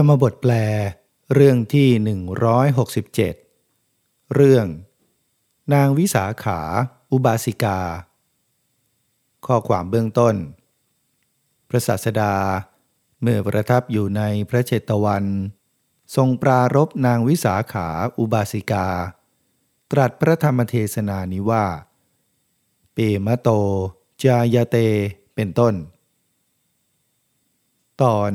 รรมบทแปล เรื่องที่ 167 เรื่อง นางวิสาขา อุบาสิกา ข้อความเบื้องต้น พระศาสดา เมื่อประทับอยู่ในพระเจตวัน ทรงปรารบนางวิสาขาอุบาสิกา ตรัสพระธรรมเทศนานี้ว่า เปมะโต จายเต เป็นต้น ตอน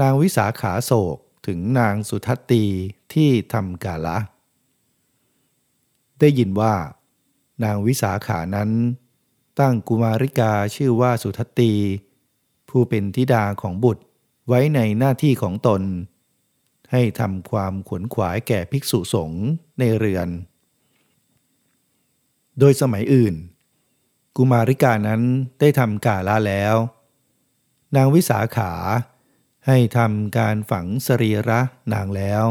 นางวิสาขาโศกถึงนางสุทัตตีที่ทำกาละ ได้ยินว่า นางวิสาขานั้น ตั้งกุมาริกาชื่อว่าสุทัตตี ผู้เป็นธิดาของบุตรไว้ในหน้าที่ของตน ให้ทำความขวนขวายแก่ภิกษุสงฆ์ในเรือน โดยสมัยอื่น กุมาริกานั้นได้ทำกาละแล้ว นางวิสาขา ให้ทำการฝังสรีระนางแล้ว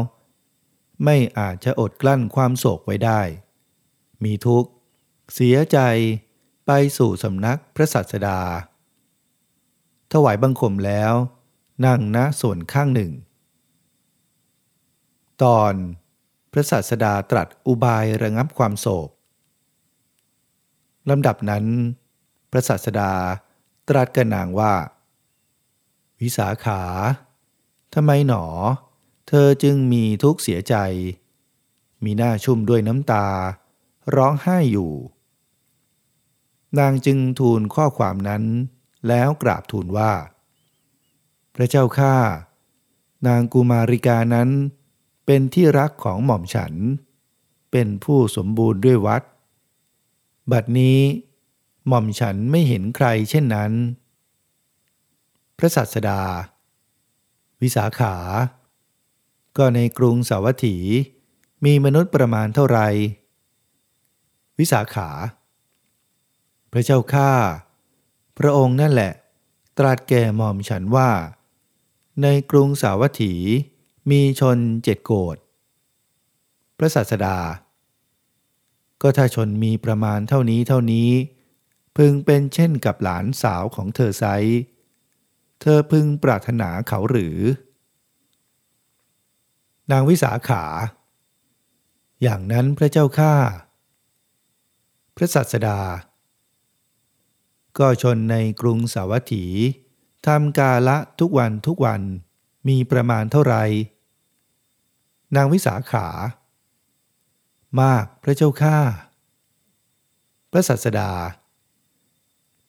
ไม่อาจจะอดกลั้นความโศกไว้ได้ มีทุกข์ เสียใจไปสู่สำนักพระสัสดา ถวายบังคมแล้ว นั่งณส่วนข้างหนึ่ง ตอนพระสัสดาตรัสอุบายระงับความโศกลำดับนั้น พระสัสดาตรัสกับนางว่า วิสาขาทำไมหนอ เธอจึงมีทุกข์เสียใจ มีหน้าชุ่มด้วยน้ำตา ร้องไห้อยู่ นางจึงทูลข้อความนั้นแล้วกราบทูลว่า พระเจ้าข้านางกุมาริกานั้น เป็นที่รักของหม่อมฉัน เป็นผู้สมบูรณ์ด้วยวัด บัดนี้ หม่อมฉันไม่เห็นใครเช่นนั้น ระสัสดา วิสาขา ก็ในกรุงสาวัตถี มีมนุษย์ประมาณเท่าไร วิสาขา พระเจ้าข้าพระองค์นั่นแหละ ตรัสแก่หม่อมฉันว่า ในกรุงสาวัตถี มีชนเจ็ดโกดพระสัสดา ก็ถ้าชนมีประมาณเท่านี้เท่านี้ พึงเป็นเช่นกับหลานสาวของเธอไซ เธอพึงปรารถนาเขาหรือ นางวิสาขา อย่างนั้นพระเจ้าข้าพระสัสดา ก็ชนในกรุงสาวัตถีทำกาละทุกวันทุกวันมีประมาณเท่าไรนางวิสาขา มากพระเจ้าข้าพระสัสดา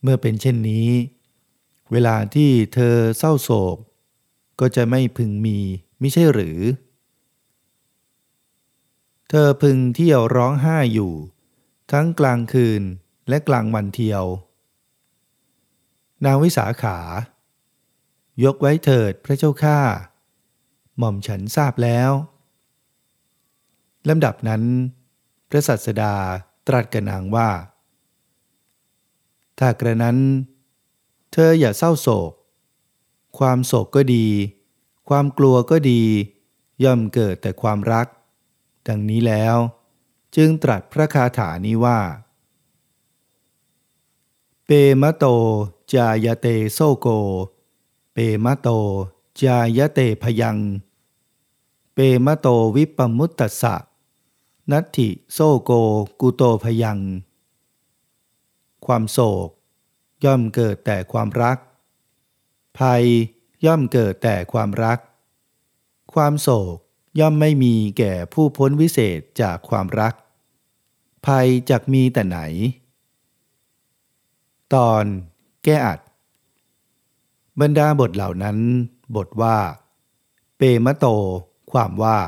เมื่อเป็นเช่นนี้ เวลาที่เธอเศร้าโศก ก็จะไม่พึงมีไม่ใช่หรือ เธอพึงเที่ยวร้องไห้อยู่ ทั้งกลางคืนและกลางวันเที่ยว นางวิสาขา ยกไว้เถิดพระเจ้าข้าหม่อมฉันทราบแล้วลำดับนั้น พระสัสดาตรัสกับนางว่า ถ้ากระนั้น เธออย่าเศร้าโศก ความโศกก็ดี ความกลัวก็ดี ย่อมเกิดแต่ความรัก ดังนี้แล้ว จึงตรัสพระคาถานี้ว่า เปมะโตจายเตโซโก เปมะโตจายเตพยัง เปมะโตวิปมุตตสะ นัตถิโซโกกุโตพยัง ความโศก ย่อมเกิดแต่ความรัก ภัยย่อมเกิดแต่ความรัก ความโศกย่อมไม่มีแก่ผู้พ้นวิเศษจากความรัก ภัยจักมีแต่ไหน ตอนแก้อัด บรรดาบทเหล่านั้น บทว่า เปมะโต ความว่า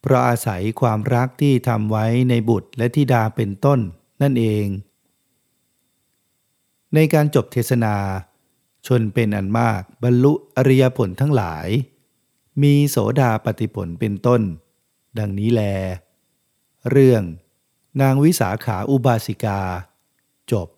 เพราะอาศัยความรักที่ทำไว้ในบุตรและธิดาเป็นต้นนั่นเอง ในการจบเทศนา ชนเป็นอันมากบรรลุอริยผลทั้งหลาย มีโสดาปฏิผลเป็นต้น ดังนี้แล เรื่อง นางวิสาขาอุบาสิกา จบ